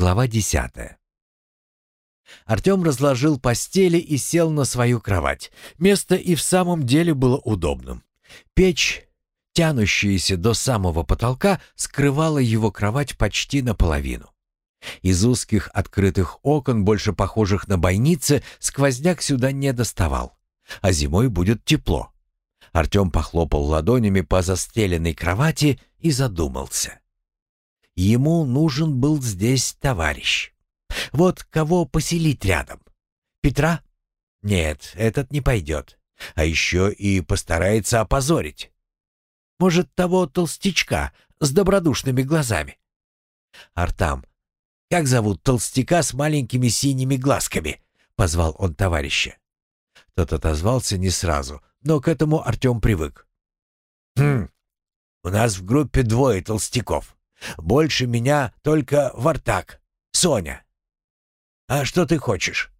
Глава десятая. Артем разложил постели и сел на свою кровать. Место и в самом деле было удобным. Печь, тянущаяся до самого потолка, скрывала его кровать почти наполовину. Из узких открытых окон, больше похожих на бойницы, сквозняк сюда не доставал. А зимой будет тепло. Артем похлопал ладонями по застеленной кровати и задумался. Ему нужен был здесь товарищ. Вот кого поселить рядом? Петра? Нет, этот не пойдет. А еще и постарается опозорить. Может, того толстячка с добродушными глазами? Артам, как зовут толстяка с маленькими синими глазками? Позвал он товарища. Тот отозвался не сразу, но к этому Артем привык. «Хм, у нас в группе двое толстяков. Больше меня только Вартак, Соня. А что ты хочешь?»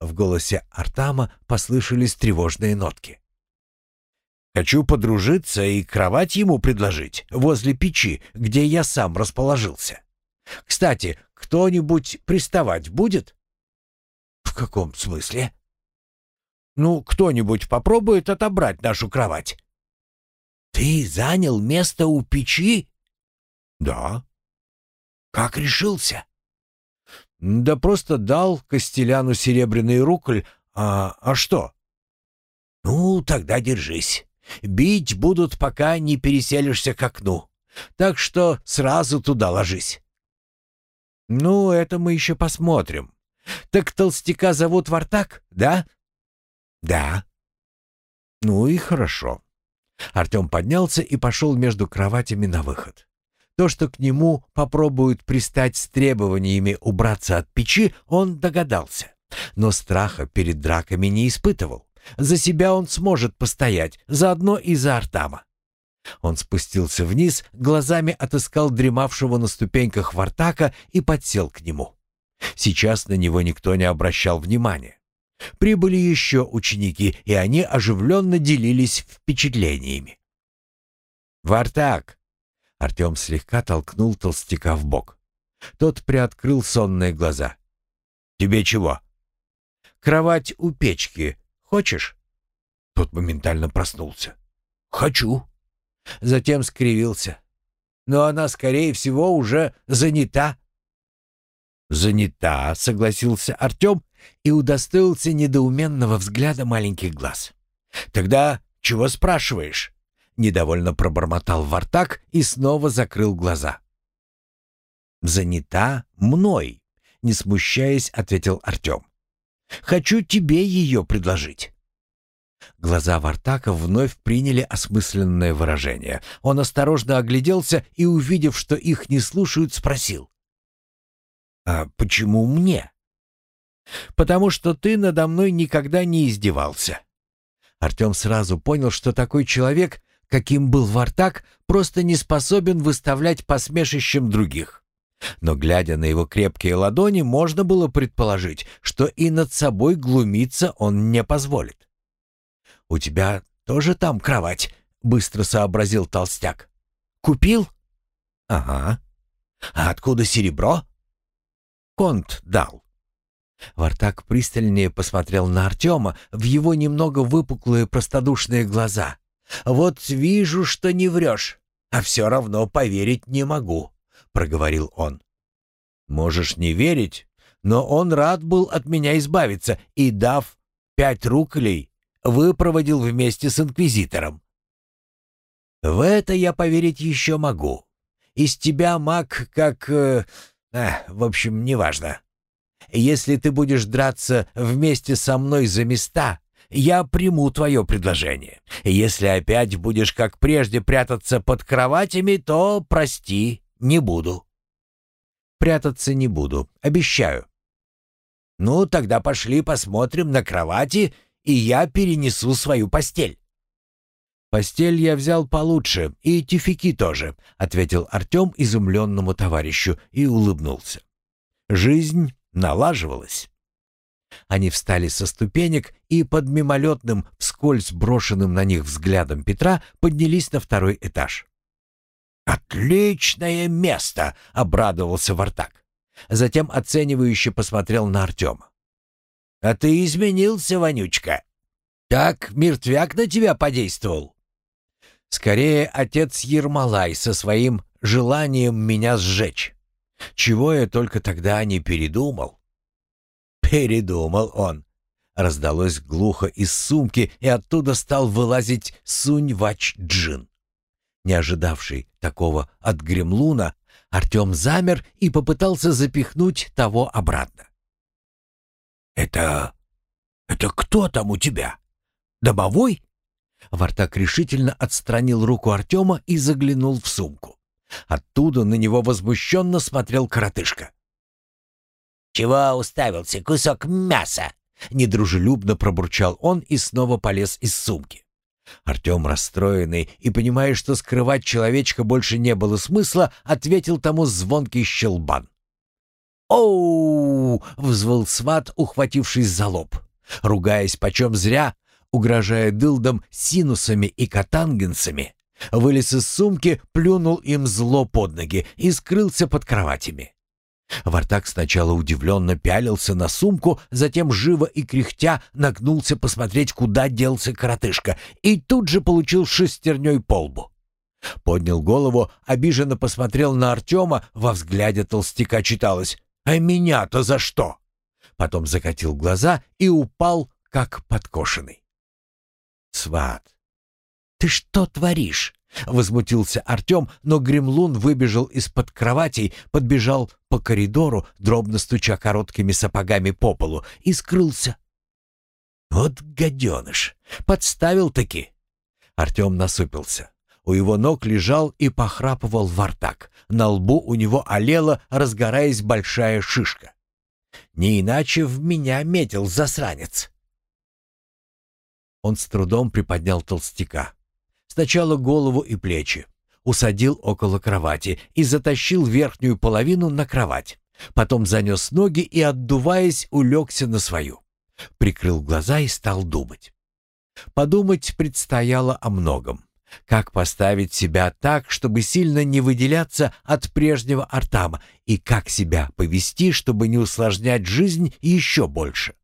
В голосе Артама послышались тревожные нотки. «Хочу подружиться и кровать ему предложить возле печи, где я сам расположился. Кстати, кто-нибудь приставать будет?» «В каком смысле?» «Ну, кто-нибудь попробует отобрать нашу кровать». «Ты занял место у печи?» «Да». «Как решился?» «Да просто дал Костеляну серебряный рубль. А, а что?» «Ну, тогда держись. Бить будут, пока не переселишься к окну. Так что сразу туда ложись». «Ну, это мы еще посмотрим. Так толстяка зовут Вартак, да?» «Да». «Ну и хорошо». Артем поднялся и пошел между кроватями на выход. То, что к нему попробуют пристать с требованиями убраться от печи, он догадался. Но страха перед драками не испытывал. За себя он сможет постоять, заодно и за Артама. Он спустился вниз, глазами отыскал дремавшего на ступеньках Вартака и подсел к нему. Сейчас на него никто не обращал внимания. Прибыли еще ученики, и они оживленно делились впечатлениями. «Вартак!» Артем слегка толкнул толстяка в бок. Тот приоткрыл сонные глаза. «Тебе чего?» «Кровать у печки. Хочешь?» Тот моментально проснулся. «Хочу». Затем скривился. «Но она, скорее всего, уже занята». «Занята», — согласился Артем и удостоился недоуменного взгляда маленьких глаз. «Тогда чего спрашиваешь?» Недовольно пробормотал Вартак и снова закрыл глаза. «Занята мной», — не смущаясь, ответил Артем. «Хочу тебе ее предложить». Глаза Вартака вновь приняли осмысленное выражение. Он осторожно огляделся и, увидев, что их не слушают, спросил. «А почему мне?» «Потому что ты надо мной никогда не издевался». Артем сразу понял, что такой человек каким был Вартак, просто не способен выставлять посмешищем других. Но, глядя на его крепкие ладони, можно было предположить, что и над собой глумиться он не позволит. «У тебя тоже там кровать?» — быстро сообразил толстяк. «Купил?» «Ага. А откуда серебро?» «Конт дал». Вартак пристальнее посмотрел на Артема в его немного выпуклые простодушные глаза. «Вот вижу, что не врешь, а все равно поверить не могу», — проговорил он. «Можешь не верить, но он рад был от меня избавиться и, дав пять рублей, выпроводил вместе с инквизитором. В это я поверить еще могу. Из тебя маг как... Э, а, в общем, неважно. Если ты будешь драться вместе со мной за места, я приму твое предложение. Если опять будешь, как прежде, прятаться под кроватями, то, прости, не буду». «Прятаться не буду, обещаю». «Ну, тогда пошли посмотрим на кровати, и я перенесу свою постель». «Постель я взял получше, и тюфяки тоже», — ответил Артем изумленному товарищу и улыбнулся. Жизнь налаживалась. Они встали со ступенек и под мимолетным, вскользь брошенным на них взглядом Петра поднялись на второй этаж. «Отличное место!» — обрадовался Вартак. Затем оценивающе посмотрел на Артема. «А ты изменился, Вонючка. Так мертвяк на тебя подействовал?» «Скорее, отец Ермолай со своим желанием меня сжечь. Чего я только тогда не передумал». «Передумал он», — раздалось глухо из сумки, и оттуда стал вылазить Сунь-Вач-Джин. Не ожидавший такого от гремлуна, Артем замер и попытался запихнуть того обратно. «Это... это кто там у тебя? Домовой?» Вартак решительно отстранил руку Артема и заглянул в сумку. Оттуда на него возмущенно смотрел коротышка. «Чего уставился, кусок мяса?» Недружелюбно пробурчал он и снова полез из сумки. Артем, расстроенный и понимая, что скрывать человечка больше не было смысла, ответил тому звонкий щелбан. «Оу!» — взвыл сват, ухватившись за лоб. Ругаясь почем зря, угрожая дылдам синусами и катангенсами, вылез из сумки, плюнул им зло под ноги и скрылся под кроватями. Вартак сначала удивленно пялился на сумку, затем живо и кряхтя нагнулся посмотреть, куда делся коротышка, и тут же получил шестерней по лбу. Поднял голову, обиженно посмотрел на Артема, во взгляде толстяка читалось «А меня-то за что?» Потом закатил глаза и упал, как подкошенный. «Сват, ты что творишь?» Возмутился Артем, но гремлун выбежал из-под кроватей, подбежал по коридору, дробно стуча короткими сапогами по полу, и скрылся. «Вот гаденыш! Подставил-таки!» Артем насупился. У его ног лежал и похрапывал вартак. На лбу у него олела, разгораясь большая шишка. «Не иначе в меня метил засранец!» Он с трудом приподнял толстяка. Сначала голову и плечи. Усадил около кровати и затащил верхнюю половину на кровать. Потом занес ноги и, отдуваясь, улегся на свою. Прикрыл глаза и стал думать. Подумать предстояло о многом. Как поставить себя так, чтобы сильно не выделяться от прежнего Артама, и как себя повести, чтобы не усложнять жизнь еще больше.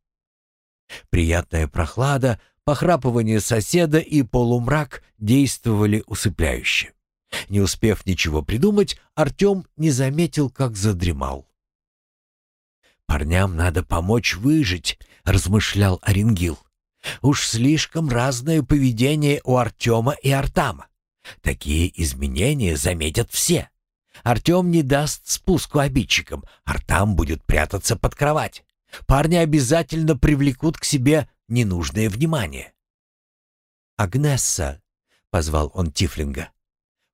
Приятная прохлада Похрапывание соседа и полумрак действовали усыпляюще. Не успев ничего придумать, Артем не заметил, как задремал. «Парням надо помочь выжить», — размышлял Оренгил. «Уж слишком разное поведение у Артема и Артама. Такие изменения заметят все. Артем не даст спуску обидчикам, Артам будет прятаться под кровать. Парни обязательно привлекут к себе ненужное внимание. «Агнесса», — позвал он Тифлинга.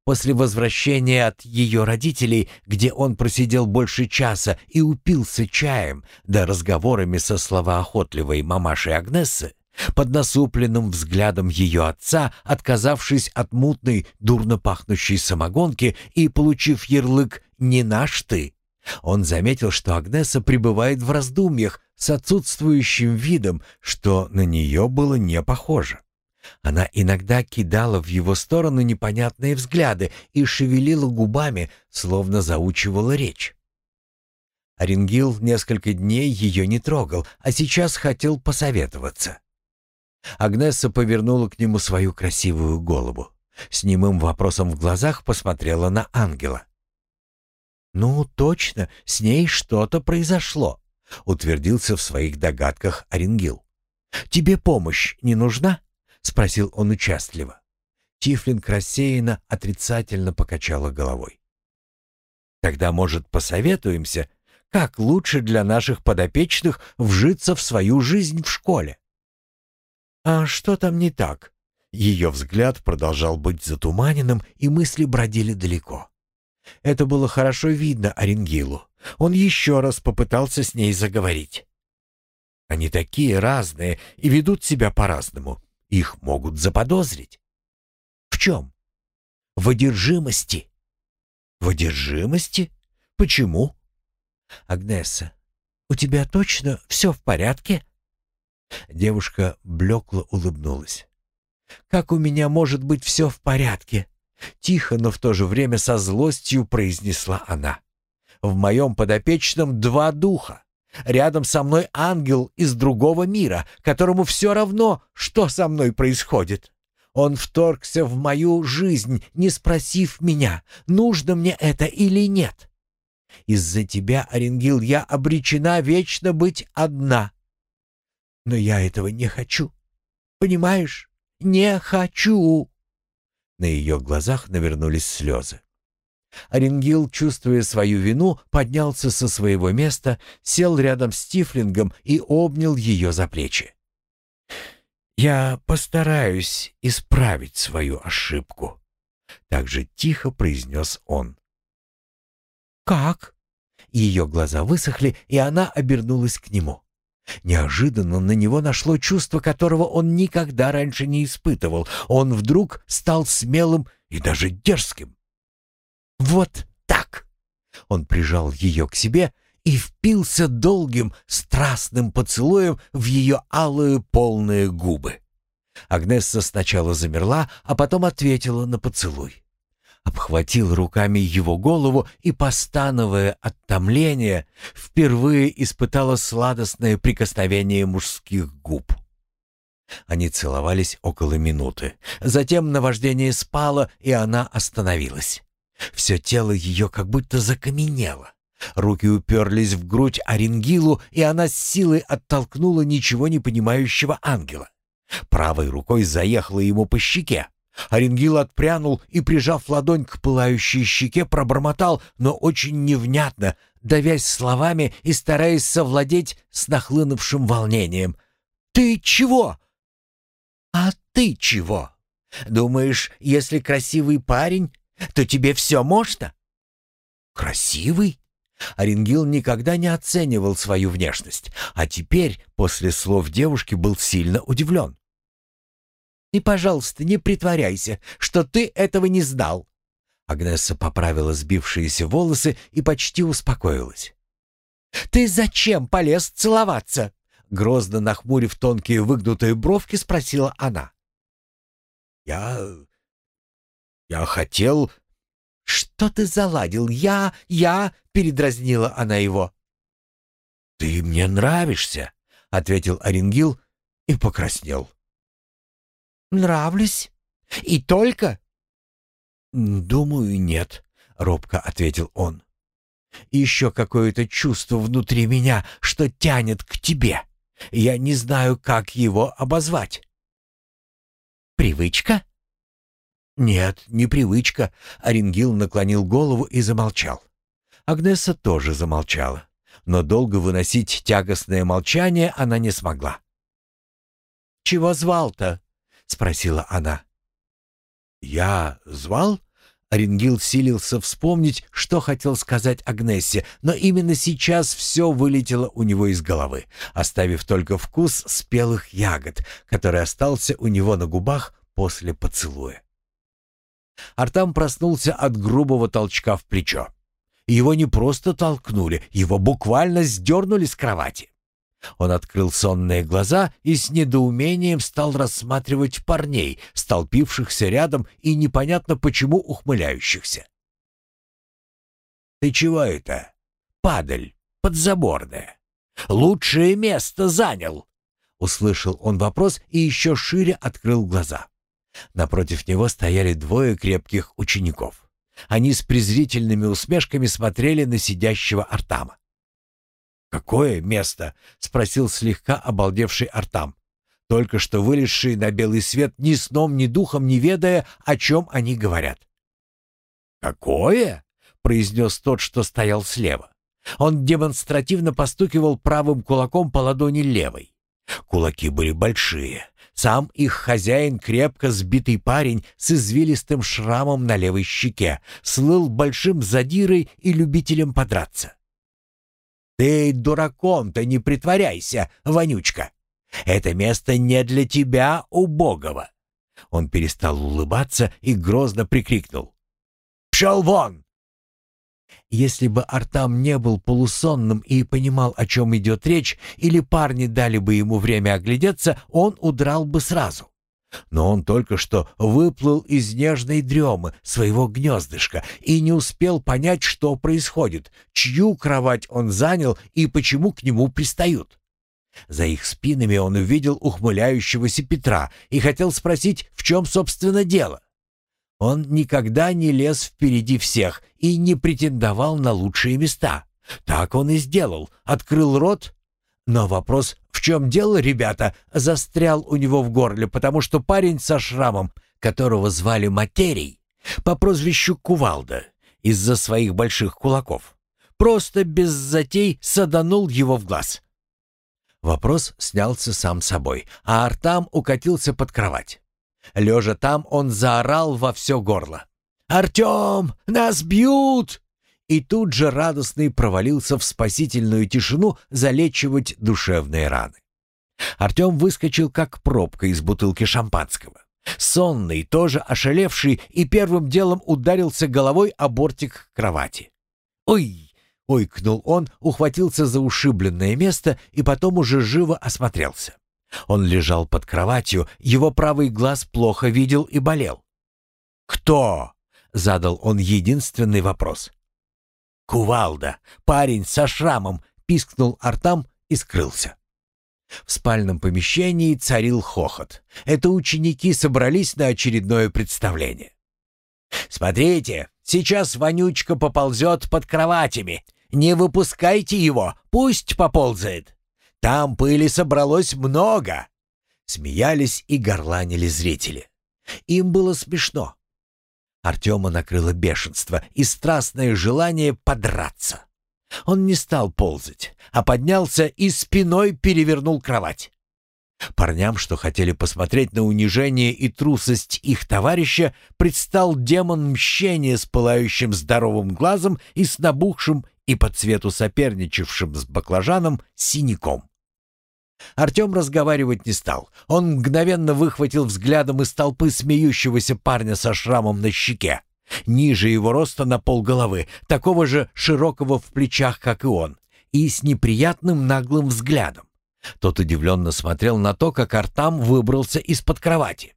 После возвращения от ее родителей, где он просидел больше часа и упился чаем, да разговорами со словоохотливой мамашей Агнессы, под насупленным взглядом ее отца, отказавшись от мутной, дурно пахнущей самогонки и получив ярлык «не наш ты», он заметил, что Агнеса пребывает в раздумьях с отсутствующим видом, что на нее было не похоже. Она иногда кидала в его сторону непонятные взгляды и шевелила губами, словно заучивала речь. Оренгил несколько дней ее не трогал, а сейчас хотел посоветоваться. Агнесса повернула к нему свою красивую голову. С немым вопросом в глазах посмотрела на ангела. «Ну, точно, с ней что-то произошло», — утвердился в своих догадках Оренгил. «Тебе помощь не нужна?» — спросил он участливо. Тифлинг рассеянно отрицательно покачала головой. «Тогда, может, посоветуемся, как лучше для наших подопечных вжиться в свою жизнь в школе?» «А что там не так?» Ее взгляд продолжал быть затуманенным, и мысли бродили далеко. Это было хорошо видно Оренгилу. Он еще раз попытался с ней заговорить. Они такие разные и ведут себя по-разному. Их могут заподозрить. В чем? В одержимости. В одержимости? Почему? Агнеса, у тебя точно все в порядке? Девушка блекло улыбнулась. «Как у меня может быть все в порядке? Тихо, но в то же время со злостью произнесла она. В моем подопечном два духа. Рядом со мной ангел из другого мира, которому все равно, что со мной происходит. Он вторгся в мою жизнь, не спросив меня, нужно мне это или нет. Из-за тебя, Оренгил, я обречена вечно быть одна. Но я этого не хочу. Понимаешь? Не хочу. На ее глазах навернулись слезы. Оренгил, чувствуя свою вину, поднялся со своего места, сел рядом с Тифлингом и обнял ее за плечи. «Я постараюсь исправить свою ошибку», — так же тихо произнес он. «Как?» Ее глаза высохли, и она обернулась к нему. Неожиданно на него нашло чувство, которого он никогда раньше не испытывал. Он вдруг стал смелым и даже дерзким. «Вот так!» Он прижал ее к себе и впился долгим, страстным поцелуем в ее алые полные губы. Агнесса сначала замерла, а потом ответила на поцелуй. Обхватил руками его голову и, постановая от томления, впервые испытала сладостное прикосновение мужских губ. Они целовались около минуты. Затем наваждение спало, и она остановилась. Все тело ее как будто закаменело. Руки уперлись в грудь Оренгилу, и она с силой оттолкнула ничего не понимающего ангела. Правой рукой заехала ему по щеке. Оренгил отпрянул и, прижав ладонь к пылающей щеке, пробормотал, но очень невнятно, давясь словами и стараясь совладеть с нахлынувшим волнением. «Ты чего?» «А ты чего? Думаешь, если красивый парень, то тебе все можно?» «Красивый?» Оренгил никогда не оценивал свою внешность, а теперь, после слов девушки, был сильно удивлен. «И, пожалуйста, не притворяйся, что ты этого не знал!» Агнесса поправила сбившиеся волосы и почти успокоилась. «Ты зачем полез целоваться?» Грозно нахмурив тонкие выгнутые бровки, спросила она. «Я... я хотел...» «Что ты заладил? Я... я...» — передразнила она его. «Ты мне нравишься», — ответил Оренгил и покраснел. «Нравлюсь? И только?» «Думаю, нет», — робко ответил он. «Еще какое-то чувство внутри меня, что тянет к тебе. Я не знаю, как его обозвать». «Привычка?» «Нет, не привычка», — Оренгил наклонил голову и замолчал. Агнеса тоже замолчала, но долго выносить тягостное молчание она не смогла. «Чего звал-то?» — спросила она. «Я звал?» Оренгил силился вспомнить, что хотел сказать Агнессе, но именно сейчас все вылетело у него из головы, оставив только вкус спелых ягод, который остался у него на губах после поцелуя. Артам проснулся от грубого толчка в плечо. Его не просто толкнули, его буквально сдернули с кровати. Он открыл сонные глаза и с недоумением стал рассматривать парней, столпившихся рядом и непонятно почему ухмыляющихся. «Ты чего это? Падаль, подзаборная. Лучшее место занял!» Услышал он вопрос и еще шире открыл глаза. Напротив него стояли двое крепких учеников. Они с презрительными усмешками смотрели на сидящего Артама. «Какое место?» — спросил слегка обалдевший Артам, только что вылезший на белый свет ни сном, ни духом, не ведая, о чем они говорят. «Какое?» — произнес тот, что стоял слева. Он демонстративно постукивал правым кулаком по ладони левой. Кулаки были большие, сам их хозяин, крепко сбитый парень с извилистым шрамом на левой щеке, слыл большим задирой и любителем подраться. «Ты дураком-то не притворяйся, вонючка! Это место не для тебя, убогого!» Он перестал улыбаться и грозно прикрикнул. «Пшел вон!» Если бы Артам не был полусонным и понимал, о чем идет речь, или парни дали бы ему время оглядеться, он удрал бы сразу. Но он только что выплыл из нежной дремы своего гнездышка и не успел понять, что происходит, чью кровать он занял и почему к нему пристают. За их спинами он увидел ухмыляющегося Петра и хотел спросить, в чем, собственно, дело. Он никогда не лез впереди всех и не претендовал на лучшие места. Так он и сделал, открыл рот. Но вопрос «в чем дело, ребята?» застрял у него в горле, потому что парень со шрамом, которого звали Материй, по прозвищу Кувалда, из-за своих больших кулаков, просто без затей саданул его в глаз. Вопрос снялся сам собой, а Артам укатился под кровать. Лежа там, он заорал во все горло. «Артем, нас бьют!» И тут же радостный провалился в спасительную тишину залечивать душевные раны. Артем выскочил как пробка из бутылки шампанского. Сонный, тоже ошалевший, и первым делом ударился головой о бортик кровати. «Ой!» Ойкнул он, ухватился за ушибленное место и потом уже живо осмотрелся. Он лежал под кроватью, его правый глаз плохо видел и болел. «Кто?» — задал он единственный вопрос. «Кувалда, парень со шрамом», — пискнул Артам и скрылся. В спальном помещении царил хохот. Это ученики собрались на очередное представление. «Смотрите, сейчас Вонючка поползет под кроватями не выпускайте его, пусть поползает. Там пыли собралось много. Смеялись и горланили зрители. Им было смешно. Артема накрыло бешенство и страстное желание подраться. Он не стал ползать, а поднялся и спиной перевернул кровать. Парням, что хотели посмотреть на унижение и трусость их товарища, предстал демон мщения с пылающим здоровым глазом и с набухшим и по цвету соперничавшим с баклажаном синяком. Артем разговаривать не стал. Он мгновенно выхватил взглядом из толпы смеющегося парня со шрамом на щеке. Ниже его роста на полголовы, такого же широкого в плечах, как и он, и с неприятным наглым взглядом. Тот удивленно смотрел на то, как Артам выбрался из-под кровати.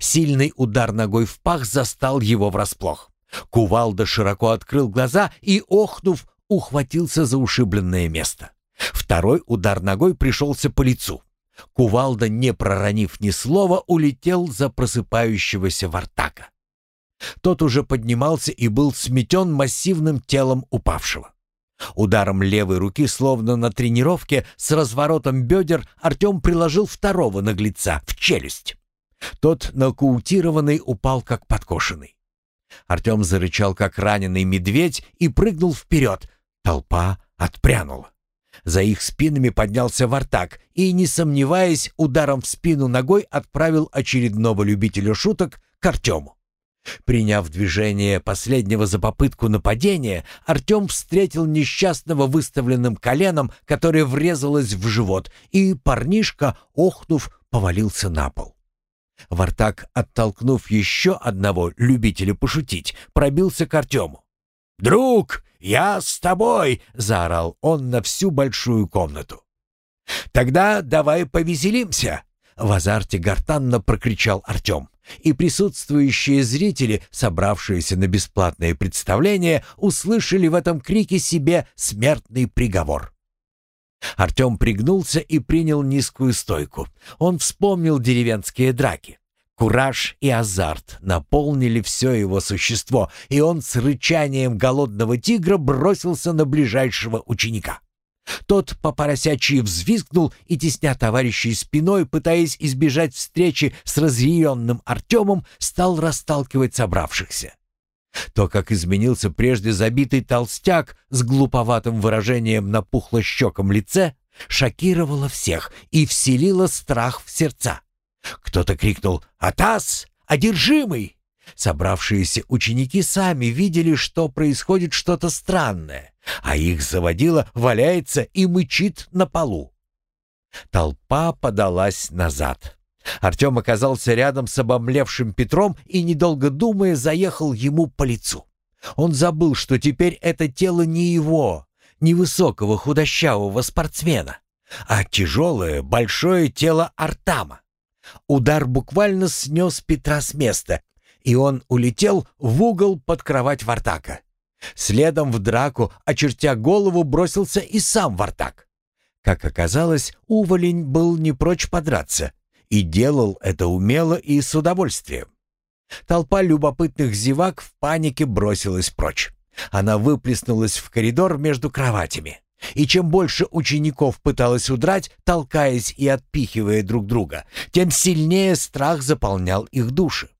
Сильный удар ногой в пах застал его врасплох. Кувалда широко открыл глаза и, охнув, ухватился за ушибленное место. Второй удар ногой пришелся по лицу. Кувалда, не проронив ни слова, улетел за просыпающегося Вартака. Тот уже поднимался и был сметен массивным телом упавшего. Ударом левой руки, словно на тренировке, с разворотом бедер Артем приложил второго наглеца в челюсть. Тот, нокаутированный, упал как подкошенный. Артем зарычал, как раненый медведь, и прыгнул вперед, Толпа отпрянула. За их спинами поднялся вартак и, не сомневаясь, ударом в спину ногой отправил очередного любителя шуток к Артему. Приняв движение последнего за попытку нападения, Артем встретил несчастного выставленным коленом, которое врезалось в живот, и парнишка, охнув, повалился на пол. Вартак, оттолкнув еще одного любителя пошутить, пробился к Артему. «Друг, я с тобой!» — заорал он на всю большую комнату. «Тогда давай повеселимся!» — в азарте гортанно прокричал Артем. И присутствующие зрители, собравшиеся на бесплатное представление, услышали в этом крике себе смертный приговор. Артем пригнулся и принял низкую стойку. Он вспомнил деревенские драки. Кураж и азарт наполнили все его существо, и он с рычанием голодного тигра бросился на ближайшего ученика. Тот по поросячьи взвизгнул и, тесня товарищей спиной, пытаясь избежать встречи с разъяренным Артемом, стал расталкивать собравшихся. То, как изменился прежде забитый толстяк с глуповатым выражением на пухлощеком лице, шокировало всех и вселило страх в сердца. Кто-то крикнул «Атас! Одержимый!» Собравшиеся ученики сами видели, что происходит что-то странное, а их заводила валяется и мычит на полу. Толпа подалась назад. Артем оказался рядом с обомлевшим Петром и, недолго думая, заехал ему по лицу. Он забыл, что теперь это тело не его, невысокого худощавого спортсмена, а тяжелое большое тело Артама. Удар буквально снес Петра с места, и он улетел в угол под кровать Вартака. Следом в драку, очертя голову, бросился и сам Вартак. Как оказалось, уволень был не прочь подраться и делал это умело и с удовольствием. Толпа любопытных зевак в панике бросилась прочь. Она выплеснулась в коридор между кроватями. И чем больше учеников пыталось удрать, толкаясь и отпихивая друг друга, тем сильнее страх заполнял их души.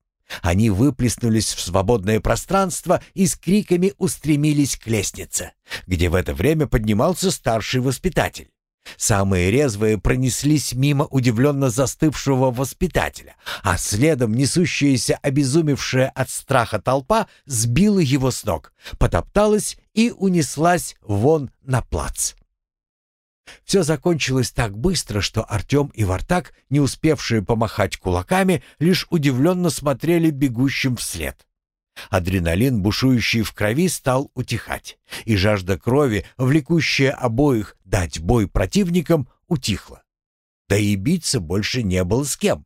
Они выплеснулись в свободное пространство и с криками устремились к лестнице, где в это время поднимался старший воспитатель. Самые резвые пронеслись мимо удивленно застывшего воспитателя, а следом несущаяся обезумевшая от страха толпа сбила его с ног, потопталась и унеслась вон на плац. Все закончилось так быстро, что Артем и Вартак, не успевшие помахать кулаками, лишь удивленно смотрели бегущим вслед. Адреналин, бушующий в крови, стал утихать, и жажда крови, влекущая обоих дать бой противникам, утихла. Да и биться больше не было с кем.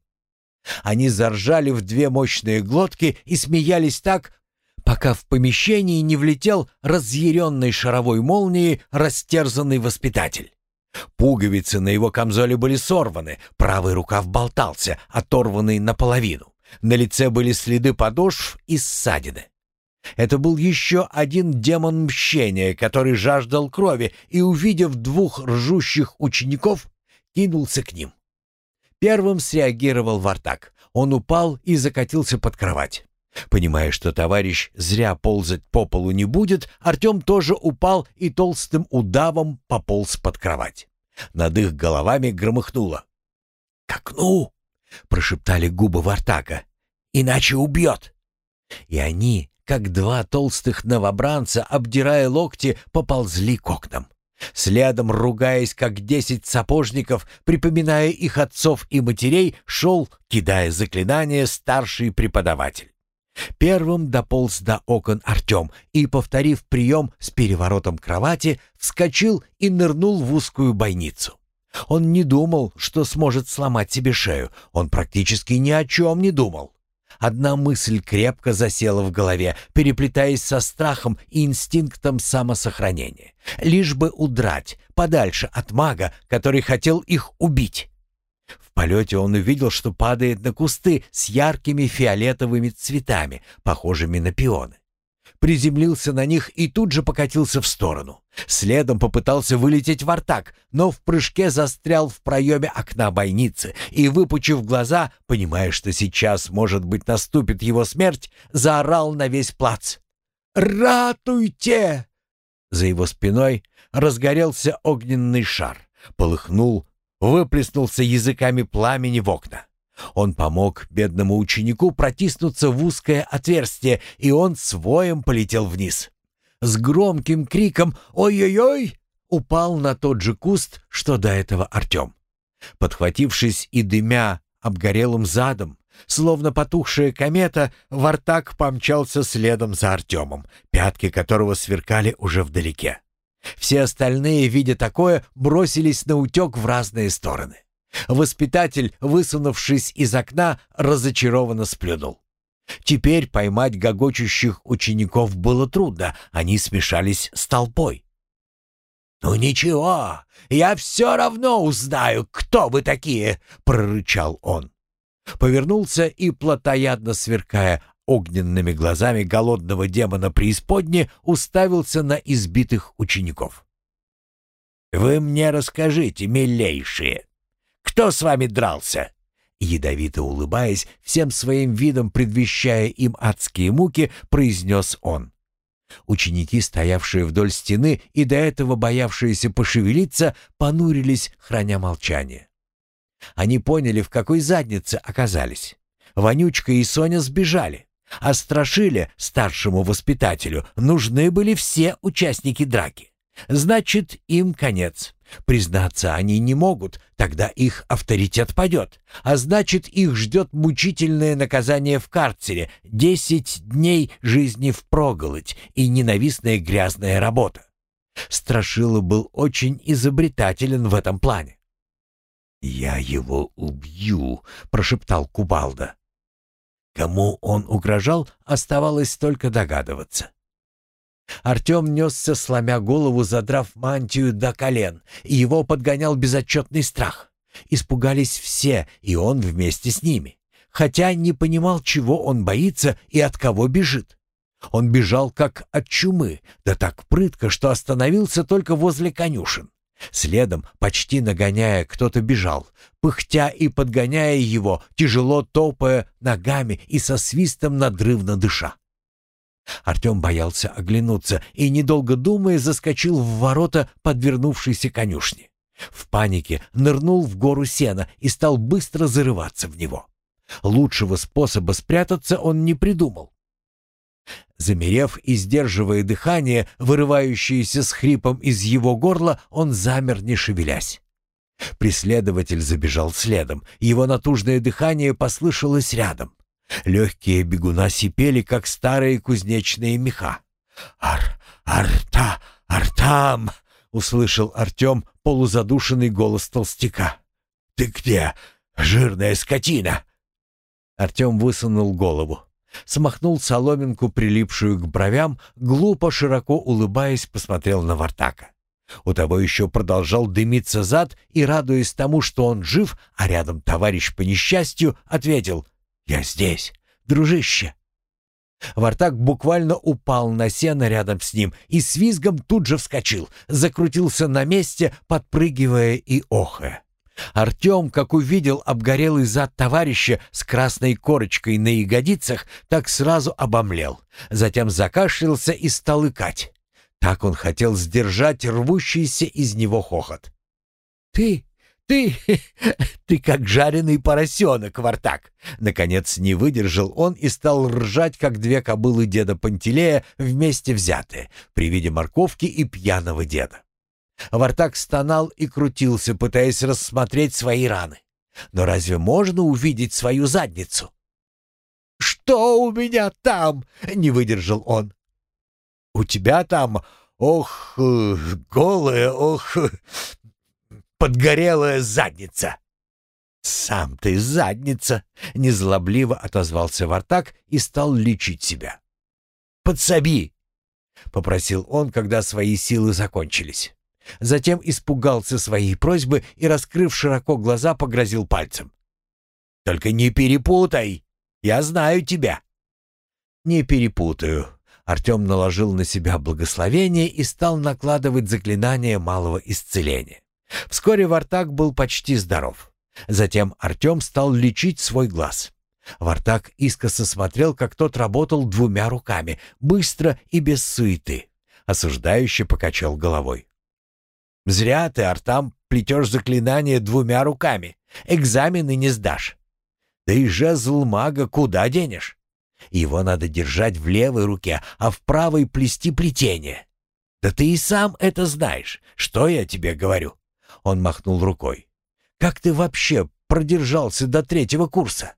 Они заржали в две мощные глотки и смеялись так, пока в помещении не влетел разъяренной шаровой молнией растерзанный воспитатель. Пуговицы на его камзоле были сорваны, правый рукав болтался, оторванный наполовину. На лице были следы подошв и ссадины. Это был еще один демон мщения, который жаждал крови и, увидев двух ржущих учеников, кинулся к ним. Первым среагировал Вартак. Он упал и закатился под кровать. Понимая, что товарищ зря ползать по полу не будет, Артем тоже упал и толстым удавом пополз под кровать. Над их головами громыхнуло. «К окну!» — прошептали губы Вартака. «Иначе убьет!» И они, как два толстых новобранца, обдирая локти, поползли к окнам. Следом, ругаясь, как десять сапожников, припоминая их отцов и матерей, шел, кидая заклинания, старший преподаватель. Первым дополз до окон Артем и, повторив прием с переворотом кровати, вскочил и нырнул в узкую бойницу. Он не думал, что сможет сломать себе шею. Он практически ни о чем не думал. Одна мысль крепко засела в голове, переплетаясь со страхом и инстинктом самосохранения. Лишь бы удрать подальше от мага, который хотел их убить. Полете он увидел, что падает на кусты с яркими фиолетовыми цветами, похожими на пионы приземлился на них и тут же покатился в сторону. Следом попытался вылететь в артак, но в прыжке застрял в проеме окна бойницы и, выпучив глаза, понимая, что сейчас, может быть, наступит его смерть, заорал на весь плац. «Ратуйте!» За его спиной разгорелся огненный шар, полыхнул, выплеснулся языками пламени в окна. Он помог бедному ученику протиснуться в узкое отверстие, и он своем полетел вниз. С громким криком «Ой-ой-ой!» упал на тот же куст, что до этого Артем. Подхватившись и дымя обгорелым задом, словно потухшая комета, Вартак помчался следом за Артемом, пятки которого сверкали уже вдалеке. Все остальные, видя такое, бросились на утек в разные стороны. Воспитатель, высунувшись из окна, разочарованно сплюнул. Теперь поймать гогочущих учеников было трудно, они смешались с толпой. «Ну ничего, я все равно узнаю, кто вы такие!» — прорычал он. Повернулся и, плотоядно сверкая огненными глазами голодного демона преисподни, уставился на избитых учеников. «Вы мне расскажите, милейшие, кто с вами дрался?» Ядовито улыбаясь, всем своим видом предвещая им адские муки, произнес он. Ученики, стоявшие вдоль стены и до этого боявшиеся пошевелиться, понурились, храня молчание. Они поняли, в какой заднице оказались. Вонючка и Соня сбежали. А Страшиле, старшему воспитателю, нужны были все участники драки. Значит, им конец. Признаться они не могут, тогда их авторитет падет, а значит, их ждет мучительное наказание в карцере, десять дней жизни впроголодь и ненавистная грязная работа. Страшила был очень изобретателен в этом плане. «Я его убью», — прошептал Кубалда. Кому он угрожал, оставалось только догадываться. Артем несся, сломя голову, задрав мантию до колен, и его подгонял безотчетный страх. Испугались все, и он вместе с ними, хотя не понимал, чего он боится и от кого бежит. Он бежал как от чумы, да так прытко, что остановился только возле конюшен. Следом, почти нагоняя, кто-то бежал, пыхтя и подгоняя его, тяжело топая ногами и со свистом надрывно дыша. Артем боялся оглянуться и, недолго думая, заскочил в ворота подвернувшейся конюшни. В панике нырнул в гору сена и стал быстро зарываться в него. Лучшего способа спрятаться он не придумал. Замерев и сдерживая дыхание, вырывающееся с хрипом из его горла, он замер, не шевелясь. Преследователь забежал следом, его натужное дыхание послышалось рядом. Легкие бегуна сипели, как старые кузнечные меха. «Ар... Арта... Артам!» — услышал Артем полузадушенный голос толстяка. «Ты где, жирная скотина?» Артем высунул голову. Смахнул соломинку, прилипшую к бровям, глупо, широко улыбаясь, посмотрел на Вартака. У того еще продолжал дымиться зад и, радуясь тому, что он жив, а рядом товарищ по несчастью, ответил «Я здесь, дружище». Вартак буквально упал на сено рядом с ним и с визгом тут же вскочил, закрутился на месте, подпрыгивая и охая. Артем, как увидел обгорелый зад товарища с красной корочкой на ягодицах, так сразу обомлел. Затем закашлялся и стал икать. Так он хотел сдержать рвущийся из него хохот. «Ты, ты, ты как жареный поросенок, Вартак!» Наконец не выдержал он и стал ржать, как две кобылы деда Пантелея вместе взятые, при виде морковки и пьяного деда. Вартак стонал и крутился, пытаясь рассмотреть свои раны. Но разве можно увидеть свою задницу? «Что у меня там?» — не выдержал он. «У тебя там, ох, голая, ох, подгорелая задница!» «Сам ты задница!» — незлобливо отозвался Вартак и стал лечить себя. «Подсоби!» — попросил он, когда свои силы закончились. Затем испугался своей просьбы и, раскрыв широко глаза, погрозил пальцем. «Только не перепутай! Я знаю тебя!» «Не перепутаю». Артем наложил на себя благословение и стал накладывать заклинание малого исцеления. Вскоре Вартак был почти здоров. Затем Артем стал лечить свой глаз. Вартак искоса смотрел, как тот работал двумя руками, быстро и без суеты. Осуждающе покачал головой. Зря ты, Артам, плетешь заклинание двумя руками. Экзамены не сдашь. Да и жезл мага куда денешь? Его надо держать в левой руке, а в правой плести плетение. Да ты и сам это знаешь. Что я тебе говорю?» Он махнул рукой. «Как ты вообще продержался до третьего курса?»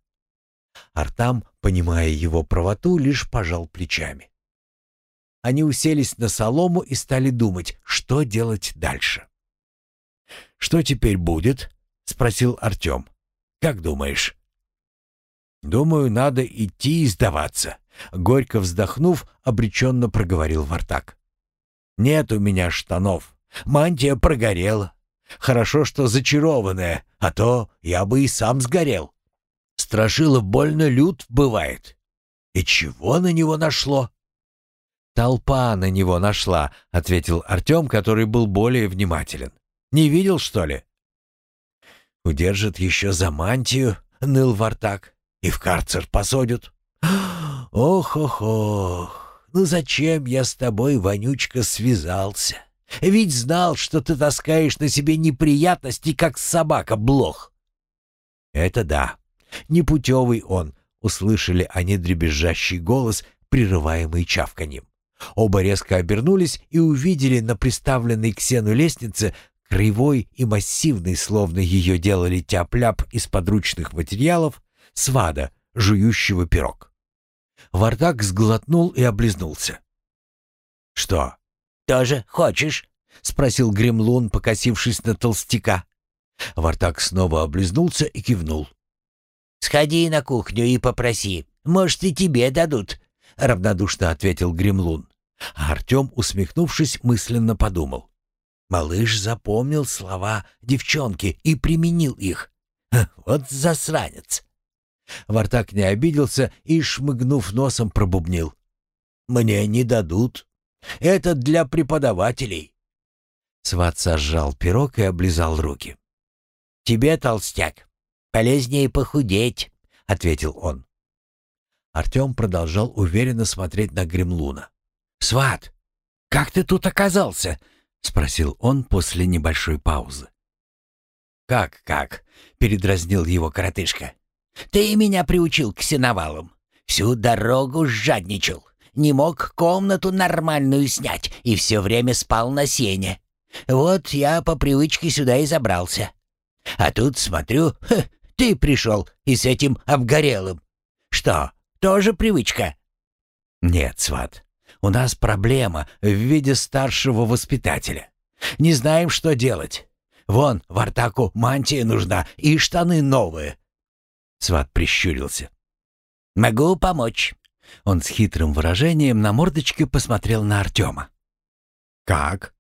Артам, понимая его правоту, лишь пожал плечами. Они уселись на солому и стали думать, что делать дальше. «Что теперь будет?» — спросил Артем. «Как думаешь?» «Думаю, надо идти и сдаваться», — горько вздохнув, обреченно проговорил Вартак. «Нет у меня штанов. Мантия прогорела. Хорошо, что зачарованная, а то я бы и сам сгорел. Страшило больно лют бывает. И чего на него нашло?» «Толпа на него нашла», — ответил Артем, который был более внимателен. «Не видел, что ли?» «Удержат еще за мантию», — ныл Вартак, — «и в карцер посадят». «Ох-ох-ох, ну зачем я с тобой, Вонючка, связался? Ведь знал, что ты таскаешь на себе неприятности, как собака-блох». «Это да, непутевый он», — услышали они дребезжащий голос, прерываемый чавканьем. Оба резко обернулись и увидели на приставленной к сену лестнице, кривой и массивной, словно ее делали тяп-ляп из подручных материалов, свада, жующего пирог. Вардак сглотнул и облизнулся. «Что, тоже хочешь?» — спросил Гремлун, покосившись на толстяка. Вартак снова облизнулся и кивнул. «Сходи на кухню и попроси. Может, и тебе дадут», — равнодушно ответил Гремлун. А Артем, усмехнувшись, мысленно подумал. Малыш запомнил слова девчонки и применил их. Вот засранец. Вартак не обиделся и, шмыгнув носом, пробубнил. «Мне не дадут. Это для преподавателей». Сват сожжал пирог и облизал руки. «Тебе, толстяк, полезнее похудеть», — ответил он. Артем продолжал уверенно смотреть на Гремлуна. «Сват, как ты тут оказался?» — спросил он после небольшой паузы. «Как, как?» — передразнил его коротышка. «Ты меня приучил к сеновалам. Всю дорогу жадничал. Не мог комнату нормальную снять и все время спал на сене. Вот я по привычке сюда и забрался. А тут смотрю, ха, ты пришел и с этим обгорелым. Что, тоже привычка?» «Нет, сват, у нас проблема в виде старшего воспитателя. Не знаем, что делать. Вон, в Артаку мантия нужна и штаны новые». Сват прищурился. «Могу помочь». Он с хитрым выражением на мордочке посмотрел на Артема. «Как?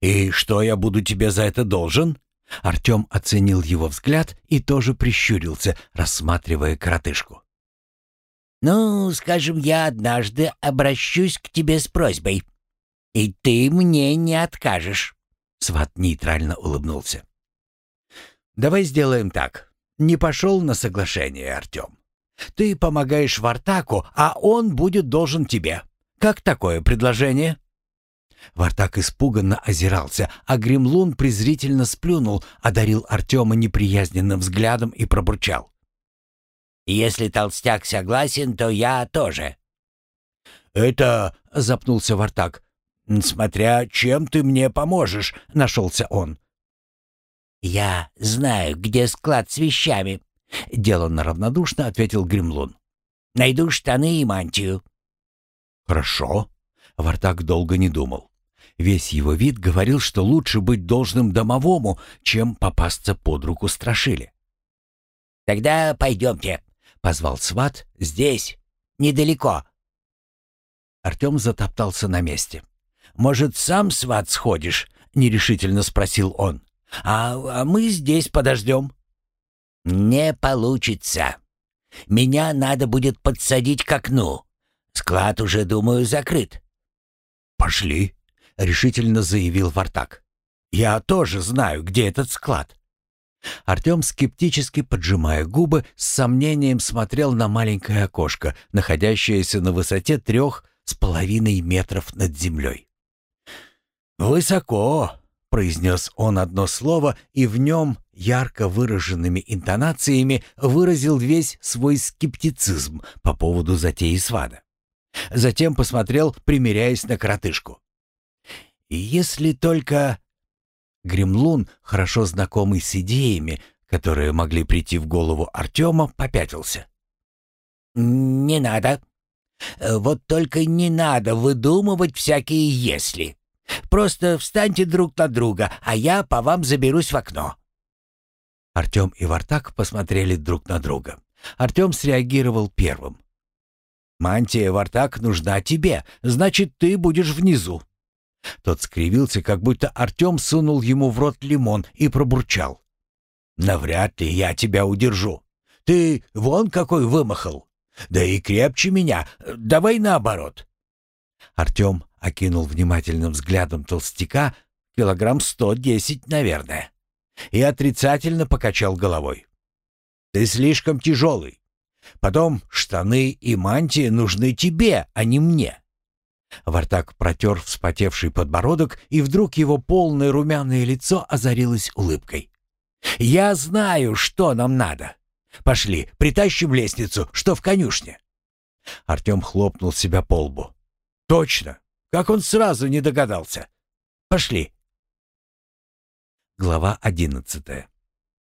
И что я буду тебе за это должен?» Артем оценил его взгляд и тоже прищурился, рассматривая коротышку. Ну, скажем, я однажды обращусь к тебе с просьбой, и ты мне не откажешь. Сват нейтрально улыбнулся. Давай сделаем так. Не пошел на соглашение, Артем. Ты помогаешь Вартаку, а он будет должен тебе. Как такое предложение? Вартак испуганно озирался, а Гремлун презрительно сплюнул, одарил Артема неприязненным взглядом и пробурчал. Если толстяк согласен, то я тоже». «Это...» — запнулся Вартак. «Смотря чем ты мне поможешь», — нашелся он. «Я знаю, где склад с вещами», — деланно равнодушно ответил Гремлун. «Найду штаны и мантию». «Хорошо». Вартак долго не думал. Весь его вид говорил, что лучше быть должным домовому, чем попасться под руку страшили. «Тогда пойдемте», позвал сват. «Здесь, недалеко». Артем затоптался на месте. «Может, сам, сват, сходишь?» — нерешительно спросил он. «А, а мы здесь подождем». «Не получится. Меня надо будет подсадить к окну. Склад уже, думаю, закрыт». «Пошли», — решительно заявил Вартак. «Я тоже знаю, где этот склад». Артем, скептически поджимая губы, с сомнением смотрел на маленькое окошко, находящееся на высоте трех с половиной метров над землей. «Высоко!» — произнес он одно слово, и в нем ярко выраженными интонациями выразил весь свой скептицизм по поводу затеи свада. Затем посмотрел, примиряясь на коротышку. «Если только...» Гремлун, хорошо знакомый с идеями, которые могли прийти в голову Артема, попятился. «Не надо. Вот только не надо выдумывать всякие «если». Просто встаньте друг на друга, а я по вам заберусь в окно». Артем и Вартак посмотрели друг на друга. Артем среагировал первым. «Мантия, Вартак, нужна тебе, значит, ты будешь внизу». Тот скривился, как будто Артем сунул ему в рот лимон и пробурчал. «Навряд ли я тебя удержу. Ты вон какой вымахал. Да и крепче меня. Давай наоборот». Артем окинул внимательным взглядом толстяка, килограмм сто десять, наверное, и отрицательно покачал головой. «Ты слишком тяжелый. Потом штаны и мантия нужны тебе, а не мне. Вартак протер вспотевший подбородок, и вдруг его полное румяное лицо озарилось улыбкой. «Я знаю, что нам надо. Пошли, притащим лестницу, что в конюшне». Артем хлопнул себя по лбу. «Точно! Как он сразу не догадался! Пошли!» Глава одиннадцатая